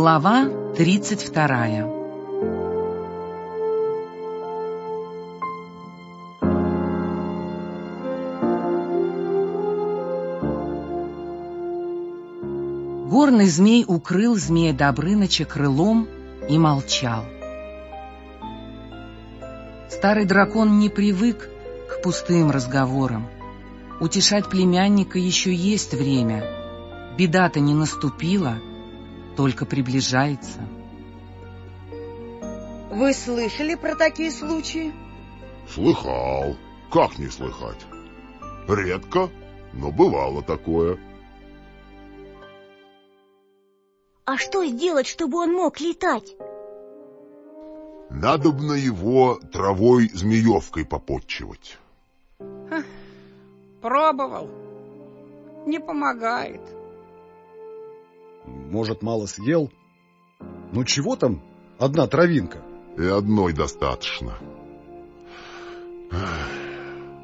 Глава 32 Горный змей укрыл змея Добрыныча крылом и молчал. Старый дракон не привык к пустым разговорам. Утешать племянника еще есть время. Беда-то не наступила, только приближается. Вы слышали про такие случаи? Слыхал. Как не слыхать? Редко, но бывало такое. А что сделать, чтобы он мог летать? Надобно его травой-змеевкой попотчевать. Пробовал. Не помогает. Может, мало съел? Ну чего там одна травинка? И одной достаточно.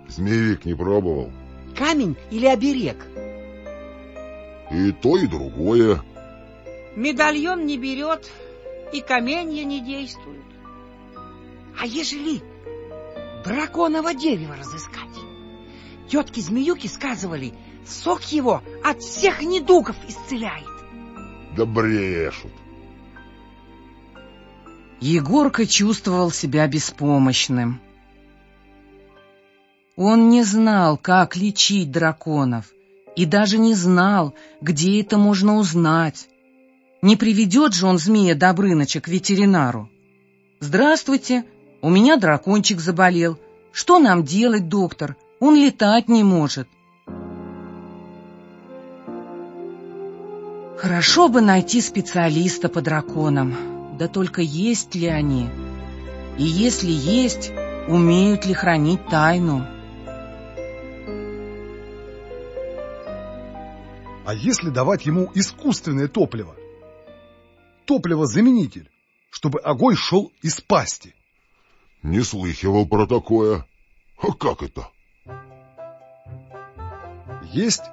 Змеевик не пробовал. Камень или оберег? И то, и другое. Медальон не берет, и каменья не действуют. А ежели драконово дерево разыскать? Тетки-змеюки сказывали, сок его от всех недугов исцеляет. Да брешут. Егорка чувствовал себя беспомощным. Он не знал, как лечить драконов, и даже не знал, где это можно узнать. Не приведет же он змея Добрыныча к ветеринару. «Здравствуйте, у меня дракончик заболел. Что нам делать, доктор? Он летать не может». Хорошо бы найти специалиста по драконам. Да только есть ли они? И если есть, умеют ли хранить тайну? А если давать ему искусственное топливо? Топливо-заменитель, чтобы огонь шел из пасти. Не слыхивал про такое. А как это? Есть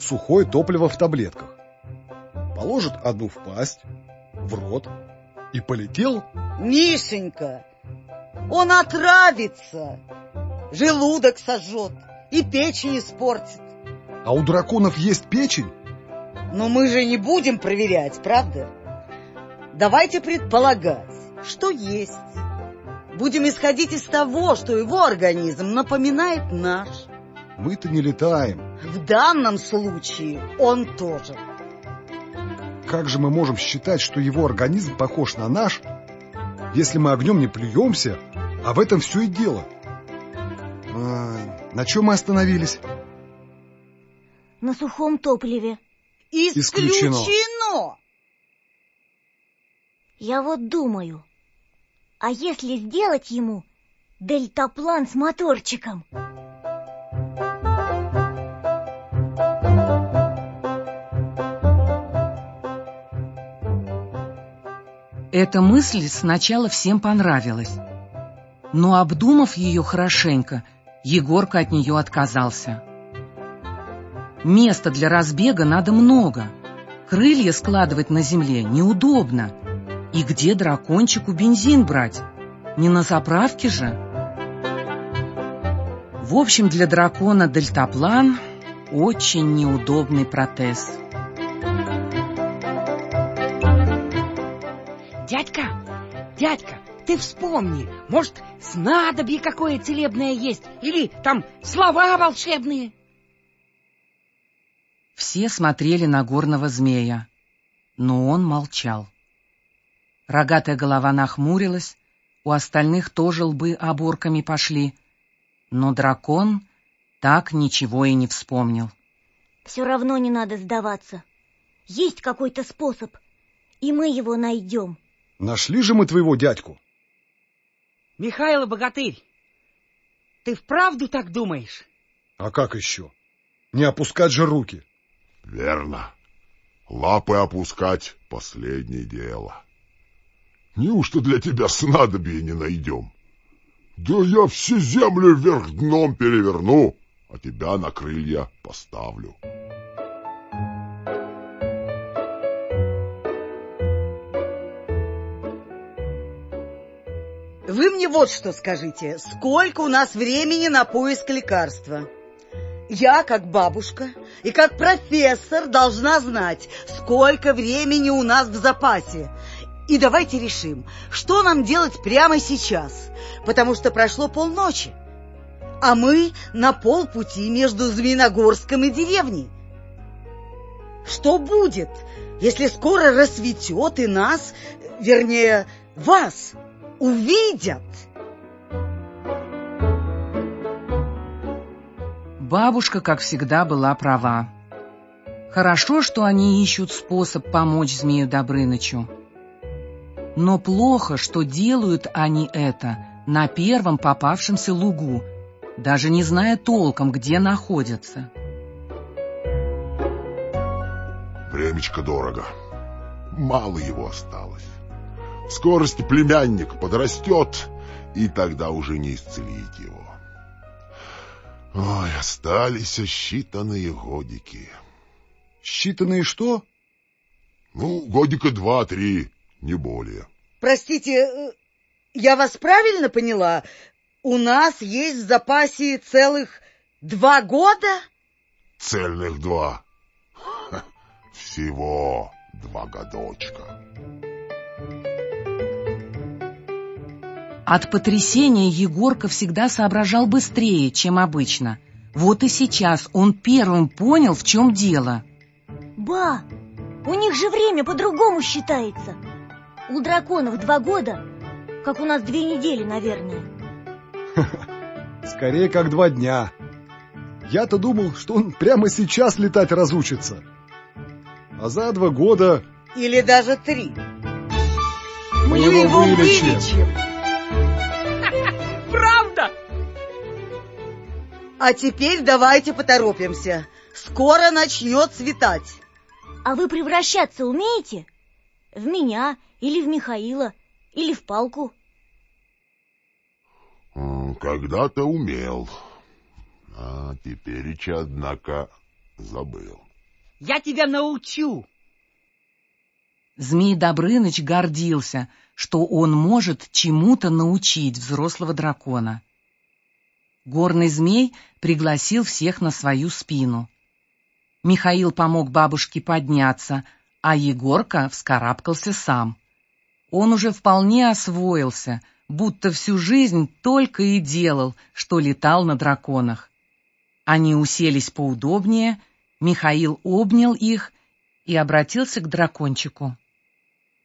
сухое топливо в таблетках. Положит одну в пасть, в рот и полетел. Мишенька, он отравится, желудок сожжет и печень испортит. А у драконов есть печень? Но мы же не будем проверять, правда? Давайте предполагать, что есть. Будем исходить из того, что его организм напоминает наш. Мы-то не летаем. В данном случае он тоже. Как же мы можем считать, что его организм похож на наш, если мы огнем не плюемся, а в этом все и дело? А, на чем мы остановились? На сухом топливе. Исключено. Исключено. Я вот думаю, а если сделать ему дельтаплан с моторчиком? Эта мысль сначала всем понравилась. Но, обдумав ее хорошенько, Егорка от нее отказался. Места для разбега надо много. Крылья складывать на земле неудобно. И где дракончику бензин брать? Не на заправке же? В общем, для дракона дельтаплан очень неудобный протез. Дядька, дядька, ты вспомни, может, снадобье какое целебное есть, или там слова волшебные. Все смотрели на горного змея, но он молчал. Рогатая голова нахмурилась, у остальных тоже лбы оборками пошли, но дракон так ничего и не вспомнил. Все равно не надо сдаваться. Есть какой-то способ, и мы его найдем. Нашли же мы твоего дядьку. Михаил Богатырь, ты вправду так думаешь? А как еще? Не опускать же руки. Верно. Лапы опускать — последнее дело. Неужто для тебя снадобья не найдем? Да я всю землю вверх дном переверну, а тебя на крылья поставлю. Вы мне вот что скажите. Сколько у нас времени на поиск лекарства? Я, как бабушка и как профессор, должна знать, сколько времени у нас в запасе. И давайте решим, что нам делать прямо сейчас, потому что прошло полночи, а мы на полпути между Змеиногорском и деревней. Что будет, если скоро рассветет и нас, вернее, вас увидят? Бабушка, как всегда, была права. Хорошо, что они ищут способ помочь Змею Добрынычу. Но плохо, что делают они это на первом попавшемся лугу, даже не зная толком, где находятся. Времечко дорого. Мало его осталось. Скорости племянник подрастет, и тогда уже не исцелить его. Ой, остались считанные годики. Считанные что? Ну, годика два-три, не более. Простите, э, я вас правильно поняла? У нас есть в запасе целых два года? Цельных два. Всего два годочка. От потрясения Егорка всегда соображал быстрее, чем обычно. Вот и сейчас он первым понял, в чем дело. Ба, у них же время по-другому считается. У драконов два года, как у нас две недели, наверное. Скорее, как два дня. Я-то думал, что он прямо сейчас летать разучится. А за два года... Или даже три. Мы его вылечим. Правда? А теперь давайте поторопимся. Скоро начнет светать. А вы превращаться умеете? В меня или в Михаила, или в палку? Когда-то умел. А теперь, однако, забыл. Я тебя научу. Змей Добрыныч гордился, что он может чему-то научить взрослого дракона. Горный змей пригласил всех на свою спину. Михаил помог бабушке подняться, а Егорка вскарабкался сам. Он уже вполне освоился, будто всю жизнь только и делал, что летал на драконах. Они уселись поудобнее, Михаил обнял их и обратился к дракончику.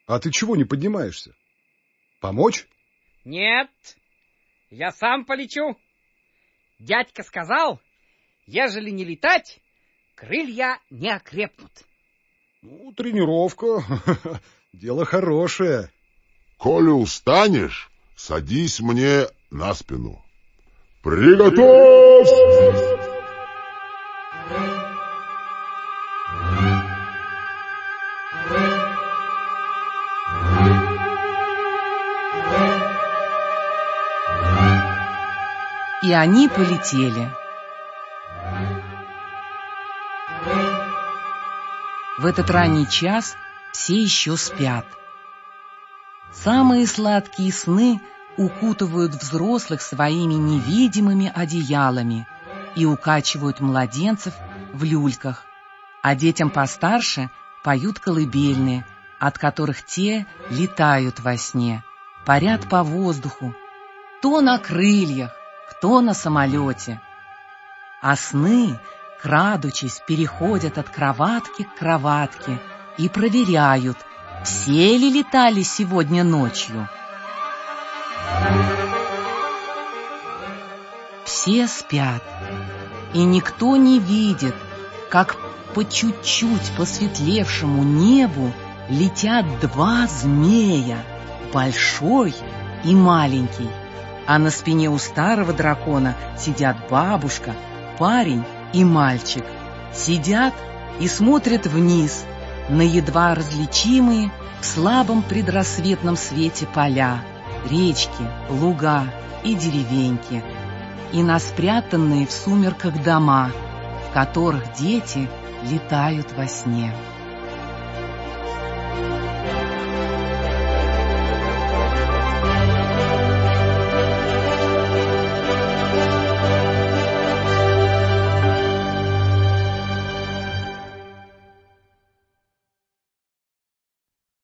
А ты чего не поднимаешься? Помочь? Нет, я сам полечу. Дядька сказал, ежели не летать, крылья не окрепнут. Ну, тренировка. Дело хорошее. Коли устанешь, садись мне на спину. Приготовься! И они полетели. В этот ранний час все еще спят. Самые сладкие сны укутывают взрослых своими невидимыми одеялами и укачивают младенцев в люльках, а детям постарше поют колыбельные, от которых те летают во сне, парят по воздуху, то на крыльях, кто на самолете. А сны, крадучись, переходят от кроватки к кроватке и проверяют, все ли летали сегодня ночью. Все спят, и никто не видит, как по чуть-чуть посветлевшему небу летят два змея, большой и маленький а на спине у старого дракона сидят бабушка, парень и мальчик. Сидят и смотрят вниз на едва различимые в слабом предрассветном свете поля, речки, луга и деревеньки, и на спрятанные в сумерках дома, в которых дети летают во сне.